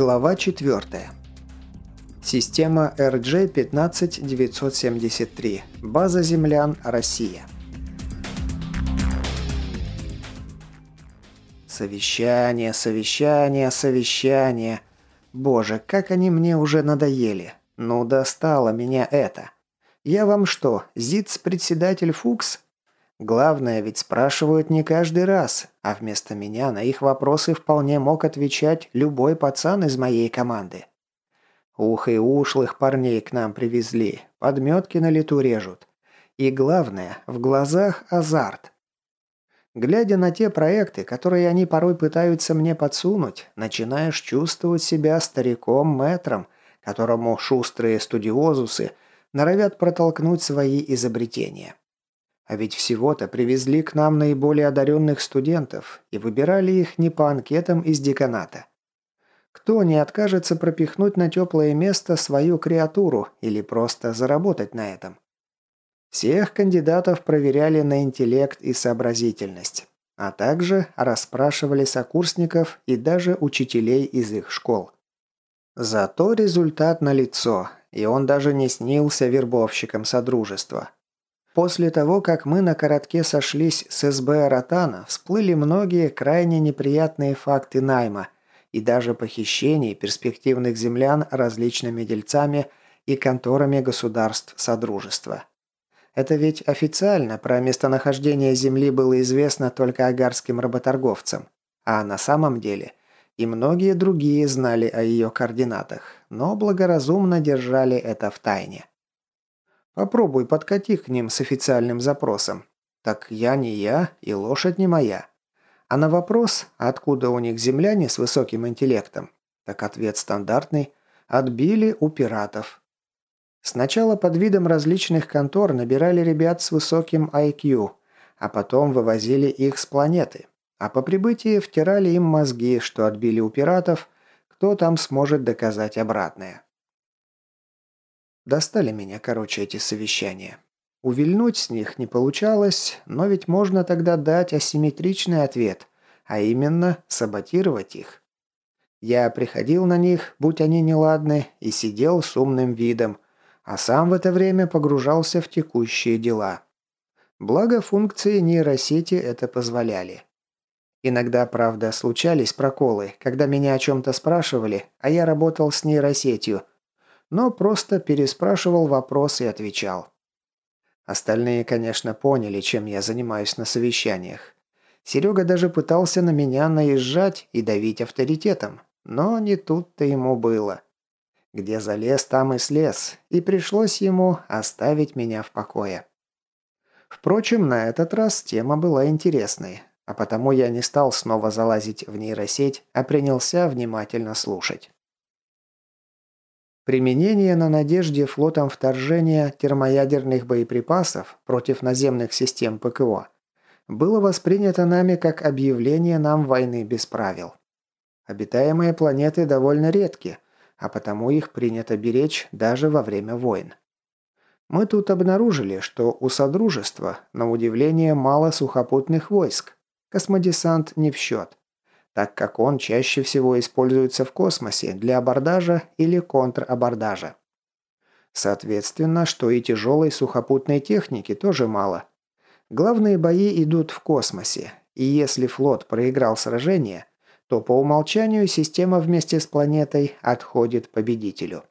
Глава 4. Система RJ-15973. База землян, Россия. Совещание, совещание, совещание. Боже, как они мне уже надоели. Ну, достало меня это. Я вам что, ЗИЦ-председатель Фукс? Главное, ведь спрашивают не каждый раз, а вместо меня на их вопросы вполне мог отвечать любой пацан из моей команды. Ух и ушлых парней к нам привезли, подметки на лету режут. И главное, в глазах азарт. Глядя на те проекты, которые они порой пытаются мне подсунуть, начинаешь чувствовать себя стариком-мэтром, которому шустрые студиозусы норовят протолкнуть свои изобретения. А ведь всего-то привезли к нам наиболее одаренных студентов и выбирали их не по анкетам из деканата. Кто не откажется пропихнуть на теплое место свою креатуру или просто заработать на этом? Всех кандидатов проверяли на интеллект и сообразительность, а также расспрашивали сокурсников и даже учителей из их школ. Зато результат налицо, и он даже не снился вербовщикам Содружества. После того, как мы на коротке сошлись с СБ Ротана, всплыли многие крайне неприятные факты найма и даже похищений перспективных землян различными дельцами и конторами государств Содружества. Это ведь официально про местонахождение Земли было известно только агарским работорговцам, а на самом деле и многие другие знали о ее координатах, но благоразумно держали это в тайне. Попробуй подкати к ним с официальным запросом. Так я не я и лошадь не моя. А на вопрос, откуда у них земляне с высоким интеллектом, так ответ стандартный – отбили у пиратов. Сначала под видом различных контор набирали ребят с высоким IQ, а потом вывозили их с планеты. А по прибытии втирали им мозги, что отбили у пиратов, кто там сможет доказать обратное. Достали меня, короче, эти совещания. Увильнуть с них не получалось, но ведь можно тогда дать асимметричный ответ, а именно саботировать их. Я приходил на них, будь они неладны, и сидел с умным видом, а сам в это время погружался в текущие дела. Благо функции нейросети это позволяли. Иногда, правда, случались проколы, когда меня о чем-то спрашивали, а я работал с нейросетью, но просто переспрашивал вопрос и отвечал. Остальные, конечно, поняли, чем я занимаюсь на совещаниях. Серега даже пытался на меня наезжать и давить авторитетом, но не тут-то ему было. Где залез, там и слез, и пришлось ему оставить меня в покое. Впрочем, на этот раз тема была интересной, а потому я не стал снова залазить в нейросеть, а принялся внимательно слушать. Применение на «Надежде» флотом вторжения термоядерных боеприпасов против наземных систем ПКО было воспринято нами как объявление нам войны без правил. Обитаемые планеты довольно редки, а потому их принято беречь даже во время войн. Мы тут обнаружили, что у Содружества, на удивление, мало сухопутных войск. Космодесант не в счет так как он чаще всего используется в космосе для абордажа или контрабордажа. Соответственно, что и тяжелой сухопутной техники тоже мало. Главные бои идут в космосе, и если флот проиграл сражение, то по умолчанию система вместе с планетой отходит победителю.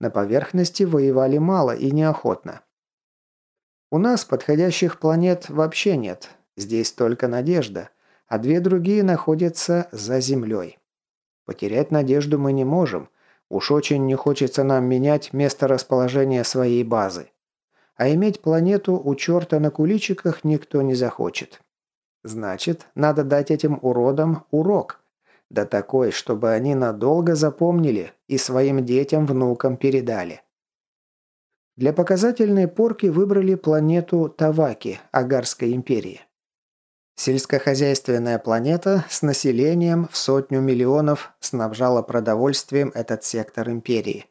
На поверхности воевали мало и неохотно. У нас подходящих планет вообще нет, здесь только надежда – а две другие находятся за землей. Потерять надежду мы не можем. Уж очень не хочется нам менять место расположения своей базы. А иметь планету у черта на куличиках никто не захочет. Значит, надо дать этим уродам урок. Да такой, чтобы они надолго запомнили и своим детям-внукам передали. Для показательной порки выбрали планету Таваки Агарской империи. Сельскохозяйственная планета с населением в сотню миллионов снабжала продовольствием этот сектор империи.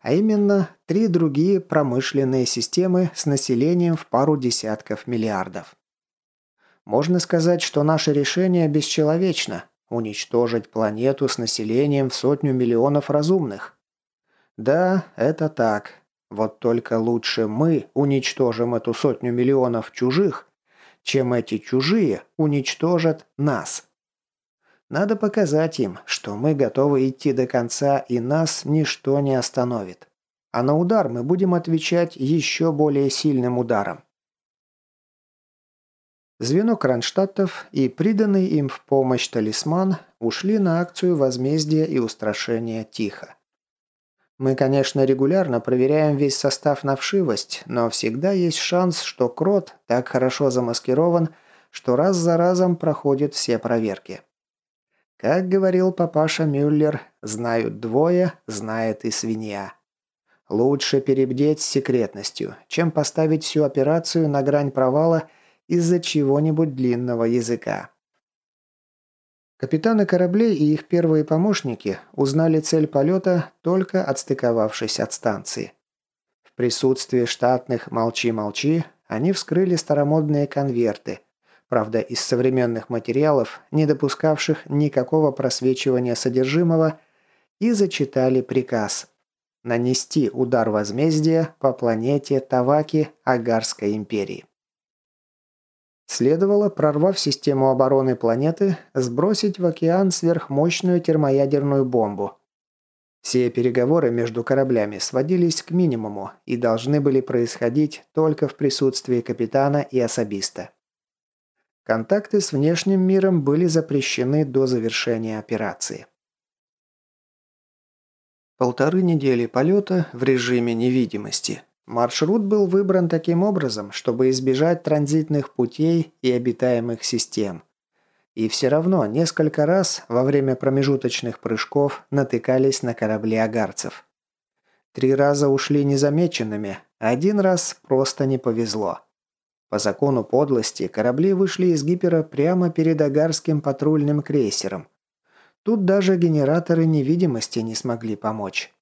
А именно, три другие промышленные системы с населением в пару десятков миллиардов. Можно сказать, что наше решение бесчеловечно, уничтожить планету с населением в сотню миллионов разумных. Да, это так. Вот только лучше мы уничтожим эту сотню миллионов чужих, чем эти чужие уничтожат нас. Надо показать им, что мы готовы идти до конца и нас ничто не остановит. А на удар мы будем отвечать еще более сильным ударом. Звено Кронштадтов и приданный им в помощь талисман ушли на акцию возмездия и устрашения тихо. Мы, конечно, регулярно проверяем весь состав на вшивость, но всегда есть шанс, что крот так хорошо замаскирован, что раз за разом проходит все проверки. Как говорил папаша Мюллер, знают двое, знает и свинья. Лучше перебдеть с секретностью, чем поставить всю операцию на грань провала из-за чего-нибудь длинного языка. Капитаны кораблей и их первые помощники узнали цель полета, только отстыковавшись от станции. В присутствии штатных «молчи-молчи» они вскрыли старомодные конверты, правда из современных материалов, не допускавших никакого просвечивания содержимого, и зачитали приказ нанести удар возмездия по планете Таваки Агарской империи. Следовало, прорвав систему обороны планеты, сбросить в океан сверхмощную термоядерную бомбу. Все переговоры между кораблями сводились к минимуму и должны были происходить только в присутствии капитана и особиста. Контакты с внешним миром были запрещены до завершения операции. Полторы недели полета в режиме невидимости – Маршрут был выбран таким образом, чтобы избежать транзитных путей и обитаемых систем. И все равно несколько раз во время промежуточных прыжков натыкались на корабли агарцев. Три раза ушли незамеченными, один раз просто не повезло. По закону подлости корабли вышли из гипера прямо перед агарским патрульным крейсером. Тут даже генераторы невидимости не смогли помочь.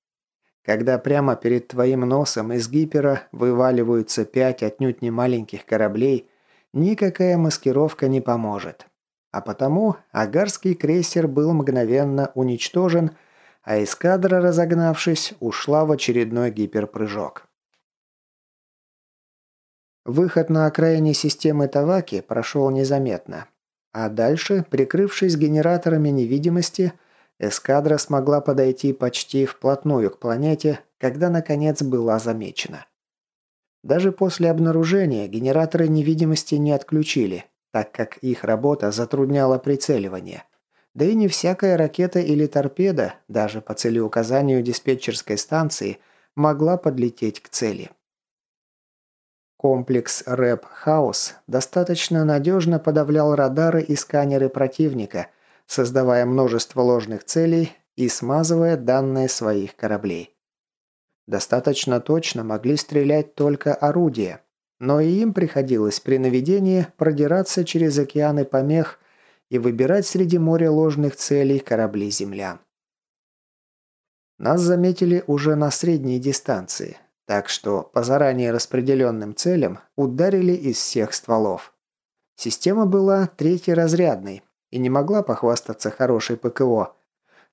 Когда прямо перед твоим носом из гипера вываливаются пять отнюдь не маленьких кораблей, никакая маскировка не поможет. А потому агарский крейсер был мгновенно уничтожен, а эскадра, разогнавшись, ушла в очередной гиперпрыжок. Выход на окраине системы Таваки прошел незаметно. А дальше, прикрывшись генераторами невидимости, Эскадра смогла подойти почти вплотную к планете, когда наконец была замечена. Даже после обнаружения генераторы невидимости не отключили, так как их работа затрудняла прицеливание. Да и не всякая ракета или торпеда, даже по целеуказанию диспетчерской станции, могла подлететь к цели. Комплекс рэп «Хаус» достаточно надежно подавлял радары и сканеры противника, создавая множество ложных целей и смазывая данные своих кораблей. Достаточно точно могли стрелять только орудия, но и им приходилось при наведении продираться через океаны помех и выбирать среди моря ложных целей корабли землян. Нас заметили уже на средней дистанции, так что по заранее распределенным целям ударили из всех стволов. Система была третьеразрядной, и не могла похвастаться хорошей ПКО,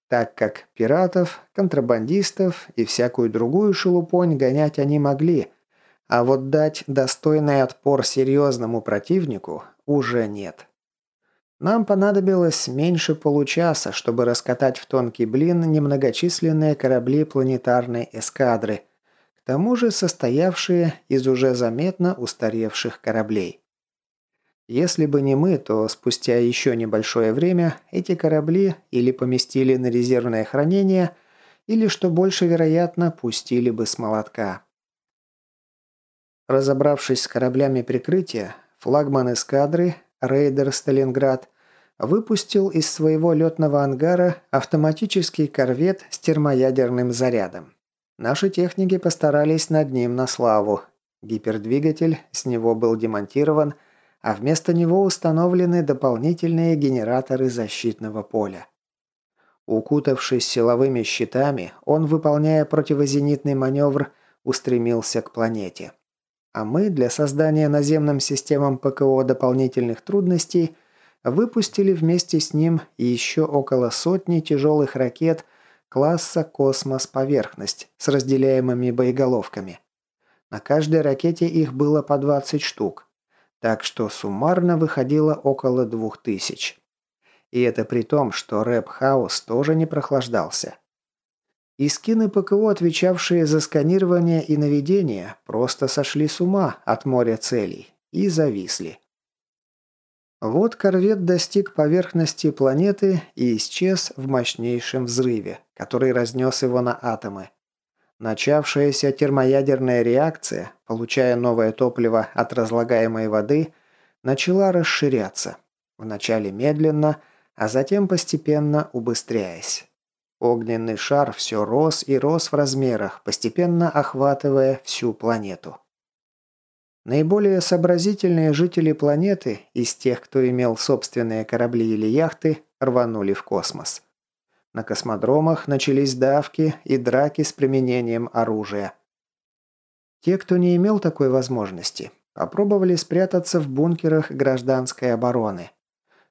так как пиратов, контрабандистов и всякую другую шелупонь гонять они могли, а вот дать достойный отпор серьезному противнику уже нет. Нам понадобилось меньше получаса, чтобы раскатать в тонкий блин немногочисленные корабли планетарной эскадры, к тому же состоявшие из уже заметно устаревших кораблей. Если бы не мы, то спустя еще небольшое время эти корабли или поместили на резервное хранение, или, что больше вероятно, пустили бы с молотка. Разобравшись с кораблями прикрытия, флагман эскадры, рейдер «Сталинград», выпустил из своего летного ангара автоматический корвет с термоядерным зарядом. Наши техники постарались над ним на славу. Гипердвигатель с него был демонтирован – а вместо него установлены дополнительные генераторы защитного поля. Укутавшись силовыми щитами, он, выполняя противозенитный маневр, устремился к планете. А мы для создания наземным системам ПКО дополнительных трудностей выпустили вместе с ним еще около сотни тяжелых ракет класса «Космос-поверхность» с разделяемыми боеголовками. На каждой ракете их было по 20 штук, так что суммарно выходило около 2000. И это при том, что рэп-хаус тоже не прохлаждался. Искины ПКО, отвечавшие за сканирование и наведение, просто сошли с ума от моря целей и зависли. Вот корвет достиг поверхности планеты и исчез в мощнейшем взрыве, который разнес его на атомы. Начавшаяся термоядерная реакция, получая новое топливо от разлагаемой воды, начала расширяться. Вначале медленно, а затем постепенно убыстряясь. Огненный шар все рос и рос в размерах, постепенно охватывая всю планету. Наиболее сообразительные жители планеты из тех, кто имел собственные корабли или яхты, рванули в космос. На космодромах начались давки и драки с применением оружия. Те, кто не имел такой возможности, попробовали спрятаться в бункерах гражданской обороны.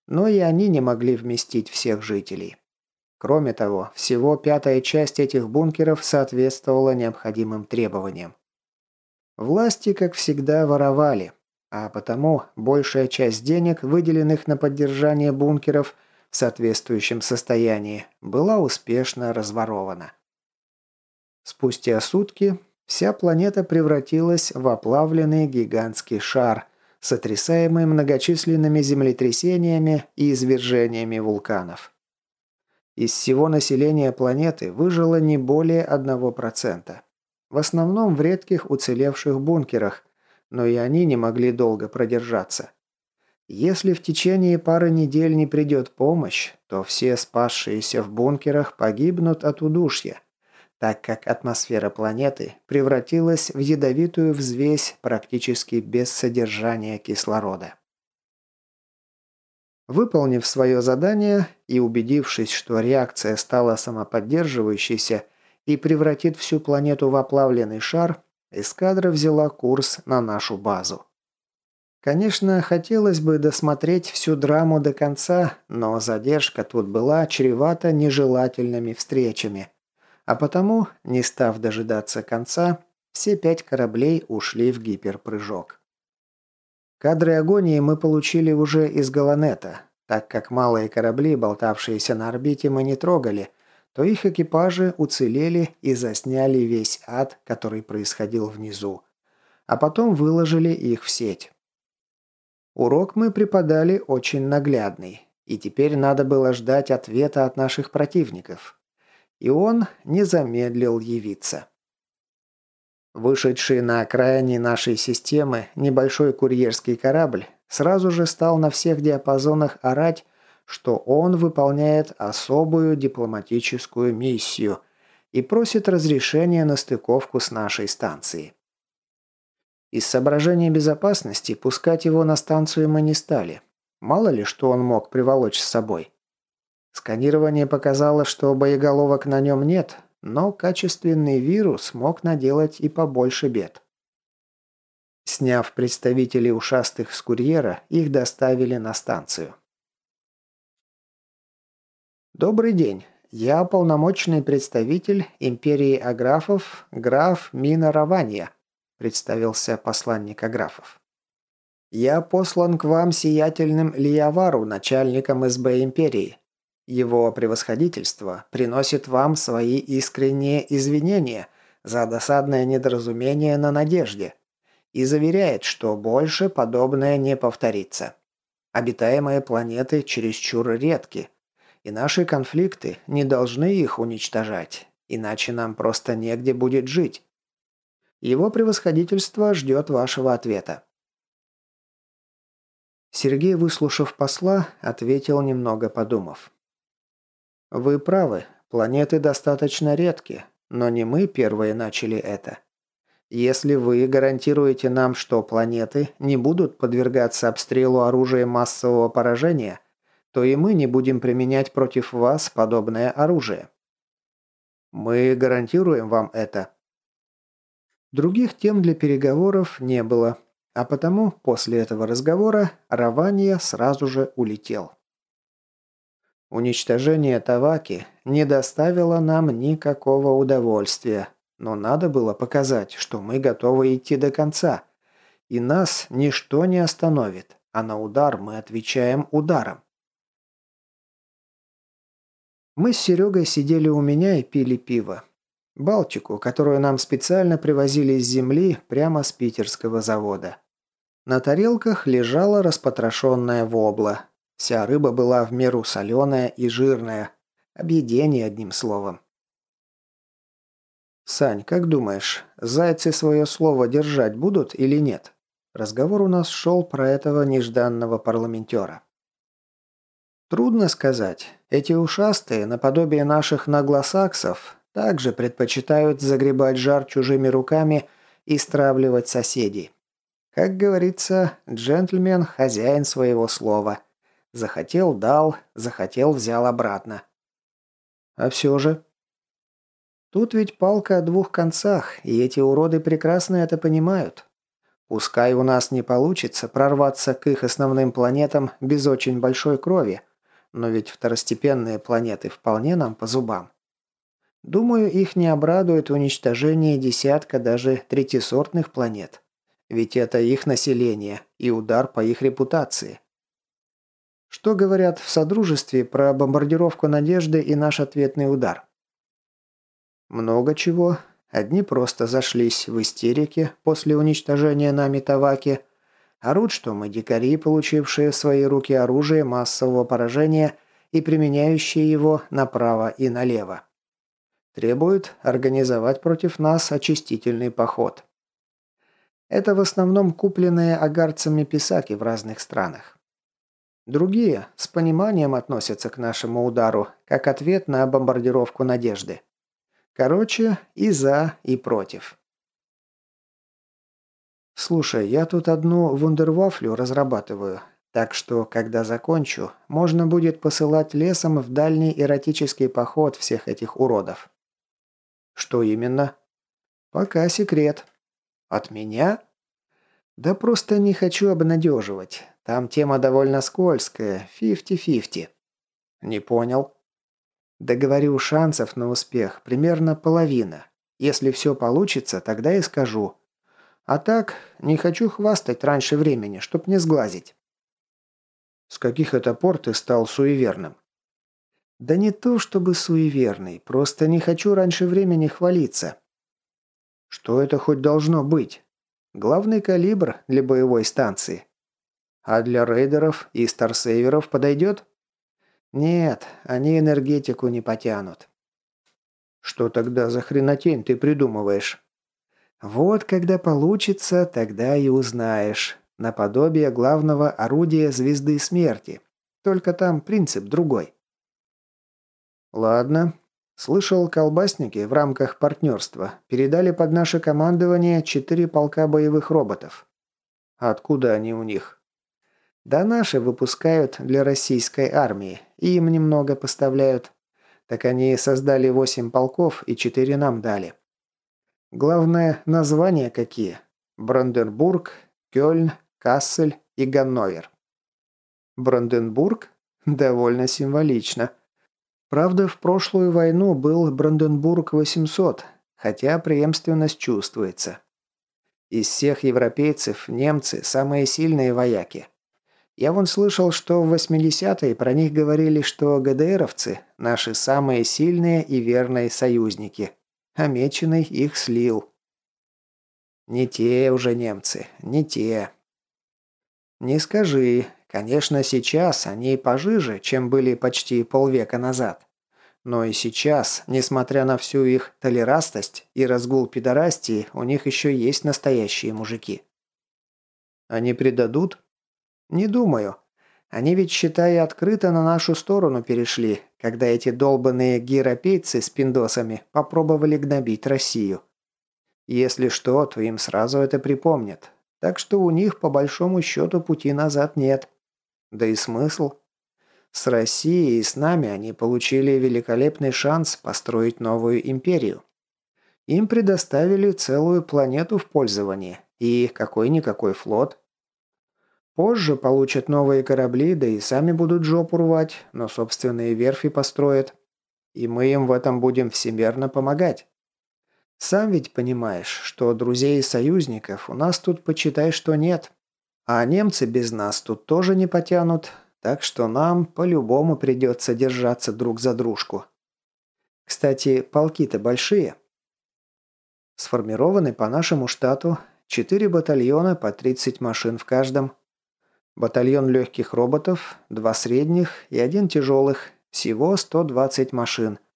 Но и они не могли вместить всех жителей. Кроме того, всего пятая часть этих бункеров соответствовала необходимым требованиям. Власти, как всегда, воровали, а потому большая часть денег, выделенных на поддержание бункеров в соответствующем состоянии, была успешно разворована. Спустя сутки вся планета превратилась в оплавленный гигантский шар, сотрясаемый многочисленными землетрясениями и извержениями вулканов. Из всего населения планеты выжило не более 1%. В основном в редких уцелевших бункерах, но и они не могли долго продержаться. Если в течение пары недель не придет помощь, то все спасшиеся в бункерах погибнут от удушья, так как атмосфера планеты превратилась в ядовитую взвесь практически без содержания кислорода. Выполнив свое задание и убедившись, что реакция стала самоподдерживающейся и превратит всю планету в оплавленный шар, эскадра взяла курс на нашу базу. Конечно, хотелось бы досмотреть всю драму до конца, но задержка тут была чревата нежелательными встречами. А потому, не став дожидаться конца, все пять кораблей ушли в гиперпрыжок. Кадры агонии мы получили уже из Галанета, так как малые корабли, болтавшиеся на орбите, мы не трогали – то их экипажи уцелели и засняли весь ад, который происходил внизу, а потом выложили их в сеть. Урок мы преподали очень наглядный, и теперь надо было ждать ответа от наших противников. И он не замедлил явиться. Вышедший на окраине нашей системы небольшой курьерский корабль сразу же стал на всех диапазонах орать что он выполняет особую дипломатическую миссию и просит разрешения на стыковку с нашей станцией. Из соображения безопасности пускать его на станцию мы не стали. Мало ли, что он мог приволочь с собой. Сканирование показало, что боеголовок на нем нет, но качественный вирус мог наделать и побольше бед. Сняв представителей ушастых с курьера, их доставили на станцию. «Добрый день. Я полномочный представитель империи Аграфов, граф Мина Раванья», представился посланник Аграфов. «Я послан к вам сиятельным Лиявару, начальником СБ империи. Его превосходительство приносит вам свои искренние извинения за досадное недоразумение на надежде и заверяет, что больше подобное не повторится. Обитаемые планеты чересчур редки, и наши конфликты не должны их уничтожать, иначе нам просто негде будет жить. Его превосходительство ждет вашего ответа». Сергей, выслушав посла, ответил, немного подумав. «Вы правы, планеты достаточно редки, но не мы первые начали это. Если вы гарантируете нам, что планеты не будут подвергаться обстрелу оружием массового поражения – то и мы не будем применять против вас подобное оружие. Мы гарантируем вам это. Других тем для переговоров не было. А потому после этого разговора Раванья сразу же улетел. Уничтожение Таваки не доставило нам никакого удовольствия, но надо было показать, что мы готовы идти до конца, и нас ничто не остановит, а на удар мы отвечаем ударом. Мы с Серегой сидели у меня и пили пиво. Балтику, которую нам специально привозили из земли прямо с питерского завода. На тарелках лежала распотрошенная вобла. Вся рыба была в меру соленая и жирная. Объедение, одним словом. «Сань, как думаешь, зайцы свое слово держать будут или нет?» Разговор у нас шел про этого нежданного парламентера. Трудно сказать. Эти ушастые, наподобие наших наглосаксов, также предпочитают загребать жар чужими руками и стравливать соседей. Как говорится, джентльмен – хозяин своего слова. Захотел – дал, захотел – взял обратно. А все же... Тут ведь палка о двух концах, и эти уроды прекрасно это понимают. Пускай у нас не получится прорваться к их основным планетам без очень большой крови – но ведь второстепенные планеты вполне нам по зубам. Думаю, их не обрадует уничтожение десятка даже третисортных планет. Ведь это их население и удар по их репутации. Что говорят в Содружестве про бомбардировку Надежды и наш ответный удар? Много чего. Одни просто зашлись в истерике после уничтожения нами Таваки – Орут, что мы дикари, получившие в свои руки оружие массового поражения и применяющие его направо и налево. Требуют организовать против нас очистительный поход. Это в основном купленные агарцами писаки в разных странах. Другие с пониманием относятся к нашему удару, как ответ на бомбардировку надежды. Короче, и за, и против. «Слушай, я тут одну вундервафлю разрабатываю, так что, когда закончу, можно будет посылать лесом в дальний эротический поход всех этих уродов». «Что именно?» «Пока секрет». «От меня?» «Да просто не хочу обнадеживать. Там тема довольно скользкая, фифти-фифти». «Не понял». «Да шансов на успех примерно половина. Если все получится, тогда и скажу. А так, не хочу хвастать раньше времени, чтоб не сглазить. С каких это пор ты стал суеверным? Да не то чтобы суеверный, просто не хочу раньше времени хвалиться. Что это хоть должно быть? Главный калибр для боевой станции. А для рейдеров и старсейверов подойдет? Нет, они энергетику не потянут. Что тогда за хренотень ты придумываешь? Вот когда получится, тогда и узнаешь. Наподобие главного орудия звезды смерти. Только там принцип другой. Ладно. Слышал, колбасники в рамках партнерства передали под наше командование четыре полка боевых роботов. Откуда они у них? Да наши выпускают для российской армии, и им немного поставляют. Так они создали восемь полков и четыре нам дали. Главное, названия какие. Бранденбург, Кёльн, Кассель и Ганновер. Бранденбург? Довольно символично. Правда, в прошлую войну был Бранденбург 800, хотя преемственность чувствуется. Из всех европейцев немцы самые сильные вояки. Я вон слышал, что в 80-е про них говорили, что ГДРовцы – наши самые сильные и верные союзники – а Меченый их слил. Не те уже немцы, не те. Не скажи. Конечно, сейчас они пожиже, чем были почти полвека назад. Но и сейчас, несмотря на всю их толерастость и разгул пидорастии, у них еще есть настоящие мужики. Они предадут? Не думаю. Они ведь, считай, открыто на нашу сторону перешли, когда эти долбанные гиропейцы с пиндосами попробовали гнобить Россию. Если что, то им сразу это припомнят. Так что у них, по большому счету, пути назад нет. Да и смысл? С Россией и с нами они получили великолепный шанс построить новую империю. Им предоставили целую планету в пользование, И какой-никакой флот. Позже получат новые корабли, да и сами будут жопу рвать, но собственные верфи построят. И мы им в этом будем всемерно помогать. Сам ведь понимаешь, что друзей и союзников у нас тут почитай, что нет. А немцы без нас тут тоже не потянут, так что нам по-любому придется держаться друг за дружку. Кстати, полки-то большие. Сформированы по нашему штату 4 батальона по 30 машин в каждом. Батальон легких роботов, два средних и один тяжелых, всего 120 машин –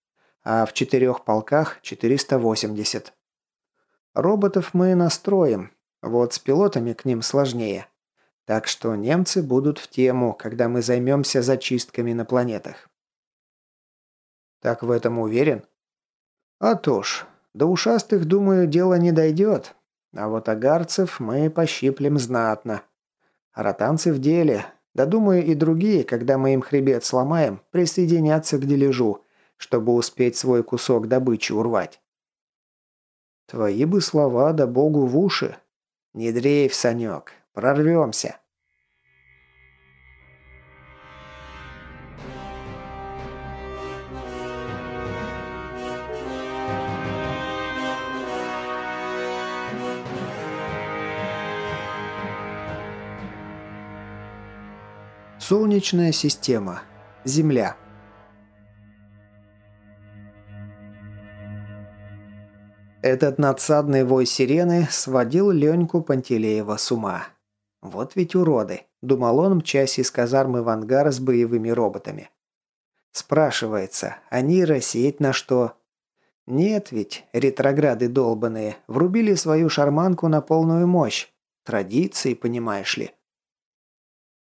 а в четырех полках 480. Роботов мы настроим, вот с пилотами к ним сложнее. Так что немцы будут в тему, когда мы займемся зачистками на планетах. Так в этом уверен? А то ж, до ушастых, думаю, дело не дойдет. А вот агарцев мы пощиплем знатно. А ротанцы в деле. Да думаю и другие, когда мы им хребет сломаем, присоединятся к дележу чтобы успеть свой кусок добычи урвать. Твои бы слова да богу в уши. Не дрейф, Санек, прорвемся. Солнечная система. Земля. Этот надсадный вой сирены сводил Леньку Пантелеева с ума. «Вот ведь уроды», – думал он, мчась из казармы в ангар с боевыми роботами. Спрашивается, они рассеять на что? Нет ведь, ретрограды долбанные, врубили свою шарманку на полную мощь. Традиции, понимаешь ли.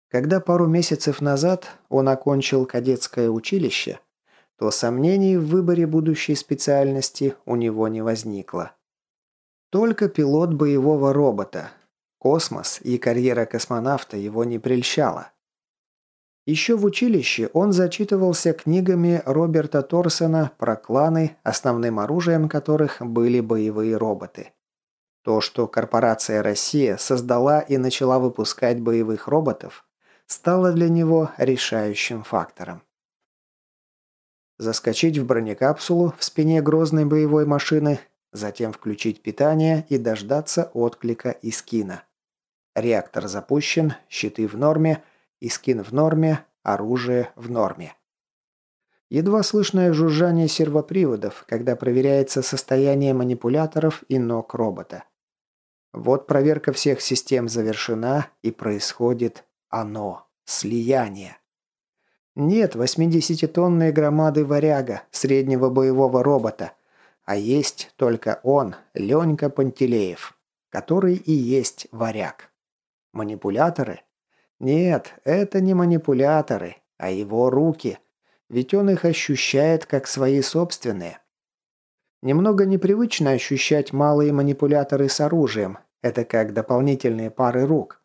Когда пару месяцев назад он окончил кадетское училище, то сомнений в выборе будущей специальности у него не возникло. Только пилот боевого робота. Космос и карьера космонавта его не прельщала. Еще в училище он зачитывался книгами Роберта Торсона про кланы, основным оружием которых были боевые роботы. То, что корпорация «Россия» создала и начала выпускать боевых роботов, стало для него решающим фактором заскочить в бронекапсулу в спине грозной боевой машины, затем включить питание и дождаться отклика Искина. Реактор запущен, щиты в норме, Искин в норме, оружие в норме. Едва слышное жужжание сервоприводов, когда проверяется состояние манипуляторов и ног робота. Вот проверка всех систем завершена и происходит оно – слияние. Нет 80-тонной громады варяга, среднего боевого робота, а есть только он, Ленька Пантелеев, который и есть варяг. Манипуляторы? Нет, это не манипуляторы, а его руки, ведь он их ощущает как свои собственные. Немного непривычно ощущать малые манипуляторы с оружием, это как дополнительные пары рук.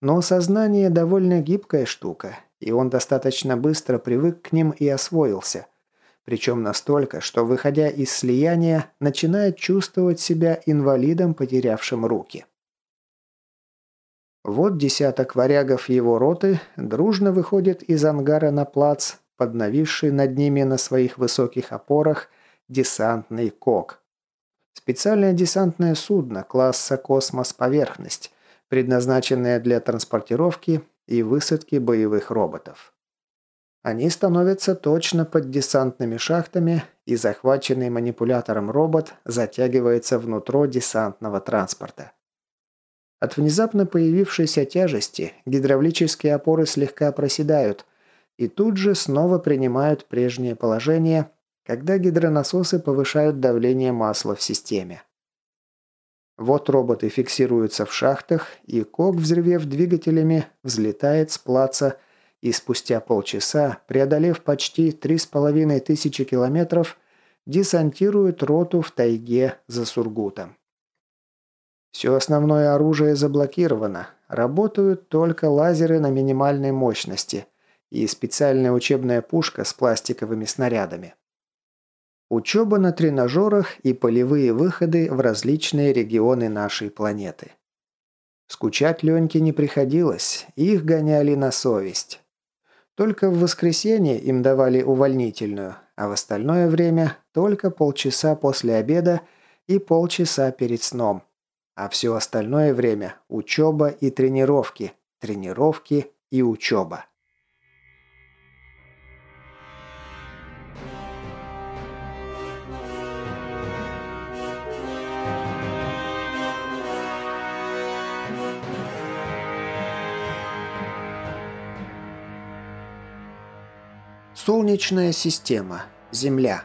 Но сознание довольно гибкая штука, и он достаточно быстро привык к ним и освоился. Причем настолько, что, выходя из слияния, начинает чувствовать себя инвалидом, потерявшим руки. Вот десяток варягов его роты дружно выходит из ангара на плац, поднависший над ними на своих высоких опорах десантный кок. Специальное десантное судно класса «Космос-поверхность», предназначенное для транспортировки и высадки боевых роботов. Они становятся точно под десантными шахтами, и захваченный манипулятором робот затягивается внутрь десантного транспорта. От внезапно появившейся тяжести гидравлические опоры слегка проседают и тут же снова принимают прежнее положение, когда гидронасосы повышают давление масла в системе. Вот роботы фиксируются в шахтах, и Кок, взрывев двигателями, взлетает с плаца и спустя полчаса, преодолев почти три с половиной тысячи километров, десантирует роту в тайге за Сургутом. Все основное оружие заблокировано, работают только лазеры на минимальной мощности и специальная учебная пушка с пластиковыми снарядами. Учеба на тренажерах и полевые выходы в различные регионы нашей планеты. Скучать Леньке не приходилось, их гоняли на совесть. Только в воскресенье им давали увольнительную, а в остальное время только полчаса после обеда и полчаса перед сном. А все остальное время – учеба и тренировки, тренировки и учеба. Солнечная система. Земля.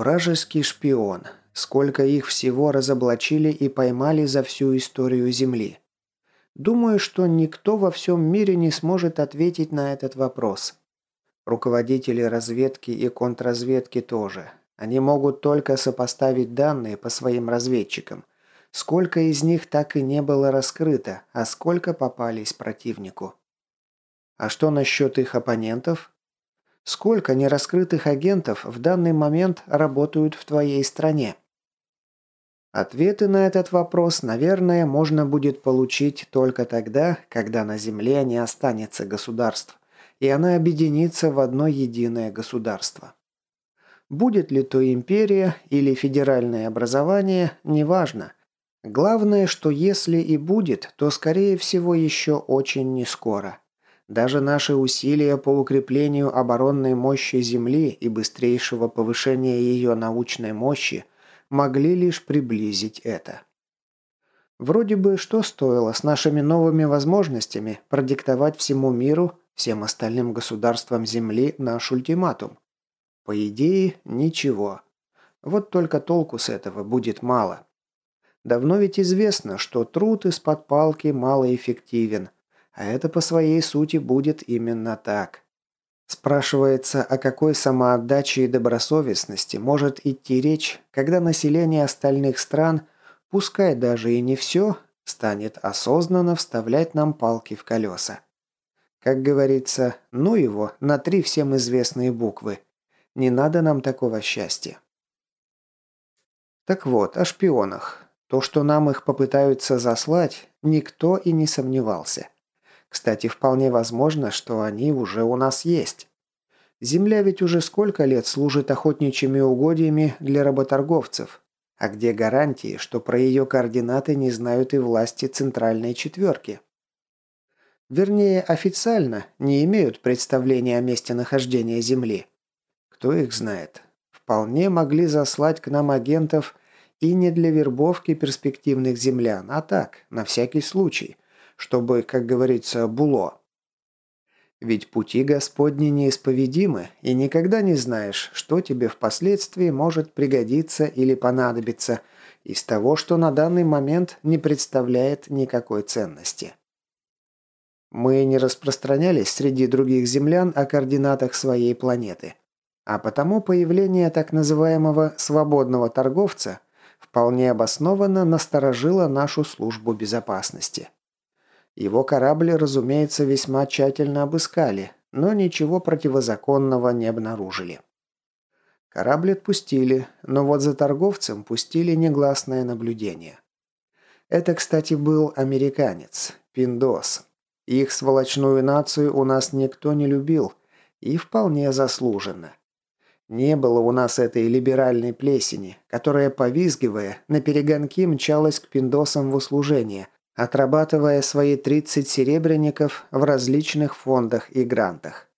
Вражеский шпион. Сколько их всего разоблачили и поймали за всю историю Земли. Думаю, что никто во всем мире не сможет ответить на этот вопрос. Руководители разведки и контрразведки тоже. Они могут только сопоставить данные по своим разведчикам. Сколько из них так и не было раскрыто, а сколько попались противнику. А что насчет их оппонентов? Сколько нераскрытых агентов в данный момент работают в твоей стране? Ответы на этот вопрос, наверное, можно будет получить только тогда, когда на Земле не останется государств, и она объединится в одно единое государство. Будет ли то империя или федеральное образование, неважно – Главное, что если и будет, то скорее всего еще очень не скоро. Даже наши усилия по укреплению оборонной мощи Земли и быстрейшего повышения ее научной мощи могли лишь приблизить это. Вроде бы что стоило с нашими новыми возможностями продиктовать всему миру, всем остальным государствам Земли наш ультиматум? По идее, ничего. Вот только толку с этого будет мало. Давно ведь известно, что труд из-под палки малоэффективен, а это по своей сути будет именно так. Спрашивается, о какой самоотдаче и добросовестности может идти речь, когда население остальных стран, пускай даже и не все, станет осознанно вставлять нам палки в колеса. Как говорится, ну его, на три всем известные буквы. Не надо нам такого счастья. Так вот, о шпионах. То, что нам их попытаются заслать, никто и не сомневался. Кстати, вполне возможно, что они уже у нас есть. Земля ведь уже сколько лет служит охотничьими угодьями для работорговцев. А где гарантии, что про ее координаты не знают и власти Центральной Четверки? Вернее, официально не имеют представления о месте нахождения Земли. Кто их знает? Вполне могли заслать к нам агентов и не для вербовки перспективных землян, а так, на всякий случай, чтобы, как говорится, було. Ведь пути Господни неисповедимы, и никогда не знаешь, что тебе впоследствии может пригодиться или понадобиться из того, что на данный момент не представляет никакой ценности. Мы не распространялись среди других землян о координатах своей планеты, а потому появление так называемого «свободного торговца» вполне обоснованно насторожило нашу службу безопасности. Его корабль, разумеется, весьма тщательно обыскали, но ничего противозаконного не обнаружили. Корабль отпустили, но вот за торговцем пустили негласное наблюдение. Это, кстати, был американец, Пиндос. Их сволочную нацию у нас никто не любил, и вполне заслуженно. Не было у нас этой либеральной плесени, которая, повизгивая, на перегонки мчалась к пиндосам в услужение, отрабатывая свои 30 серебряников в различных фондах и грантах.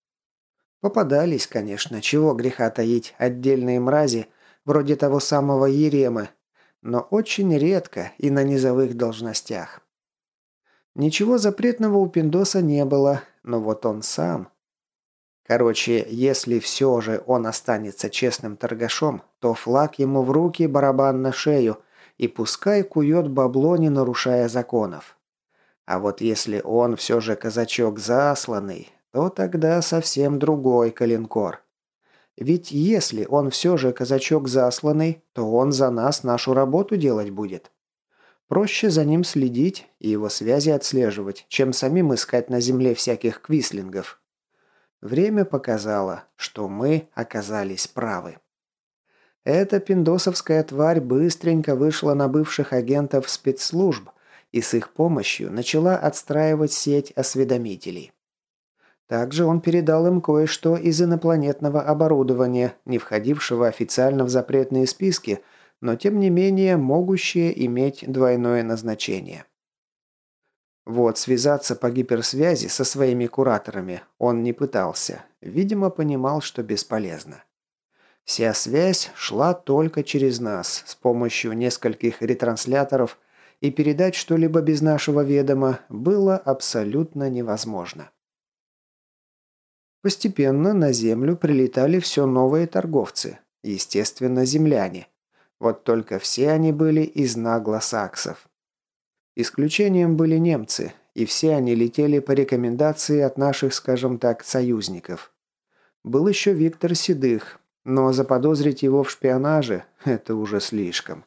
Попадались, конечно, чего греха таить, отдельные мрази, вроде того самого Еремы, но очень редко и на низовых должностях. Ничего запретного у Пиндоса не было, но вот он сам Короче, если все же он останется честным торгашом, то флаг ему в руки, барабан на шею, и пускай кует бабло, не нарушая законов. А вот если он все же казачок засланный, то тогда совсем другой калинкор. Ведь если он все же казачок засланный, то он за нас нашу работу делать будет. Проще за ним следить и его связи отслеживать, чем самим искать на земле всяких квислингов. Время показало, что мы оказались правы. Эта пиндосовская тварь быстренько вышла на бывших агентов спецслужб и с их помощью начала отстраивать сеть осведомителей. Также он передал им кое-что из инопланетного оборудования, не входившего официально в запретные списки, но тем не менее могущее иметь двойное назначение. Вот связаться по гиперсвязи со своими кураторами он не пытался. Видимо, понимал, что бесполезно. Вся связь шла только через нас, с помощью нескольких ретрансляторов, и передать что-либо без нашего ведома было абсолютно невозможно. Постепенно на Землю прилетали все новые торговцы, естественно, земляне. Вот только все они были из наглосаксов. Исключением были немцы, и все они летели по рекомендации от наших, скажем так, союзников. Был еще Виктор Седых, но заподозрить его в шпионаже – это уже слишком.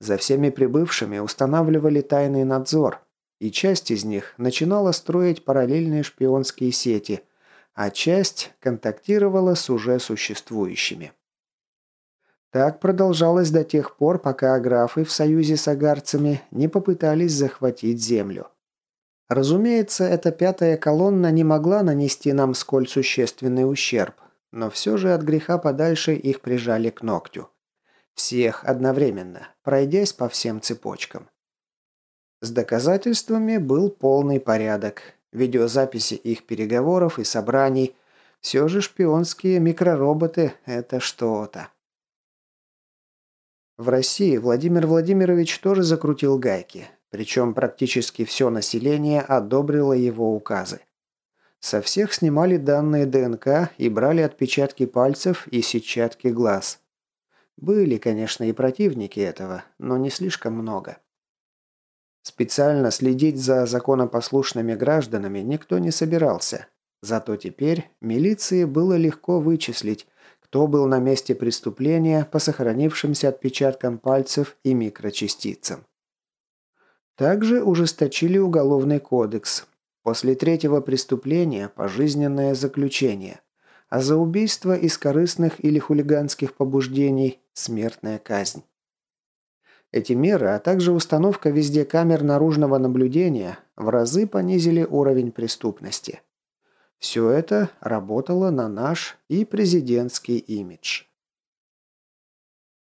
За всеми прибывшими устанавливали тайный надзор, и часть из них начинала строить параллельные шпионские сети, а часть контактировала с уже существующими. Так продолжалось до тех пор, пока аграфы в союзе с агарцами не попытались захватить землю. Разумеется, эта пятая колонна не могла нанести нам сколь существенный ущерб, но все же от греха подальше их прижали к ногтю. Всех одновременно, пройдясь по всем цепочкам. С доказательствами был полный порядок. Видеозаписи их переговоров и собраний. Все же шпионские микророботы – это что-то. В России Владимир Владимирович тоже закрутил гайки, причем практически все население одобрило его указы. Со всех снимали данные ДНК и брали отпечатки пальцев и сетчатки глаз. Были, конечно, и противники этого, но не слишком много. Специально следить за законопослушными гражданами никто не собирался. Зато теперь милиции было легко вычислить, кто был на месте преступления по сохранившимся отпечаткам пальцев и микрочастицам. Также ужесточили уголовный кодекс. После третьего преступления – пожизненное заключение, а за убийство из корыстных или хулиганских побуждений – смертная казнь. Эти меры, а также установка везде камер наружного наблюдения в разы понизили уровень преступности. Все это работало на наш и президентский имидж.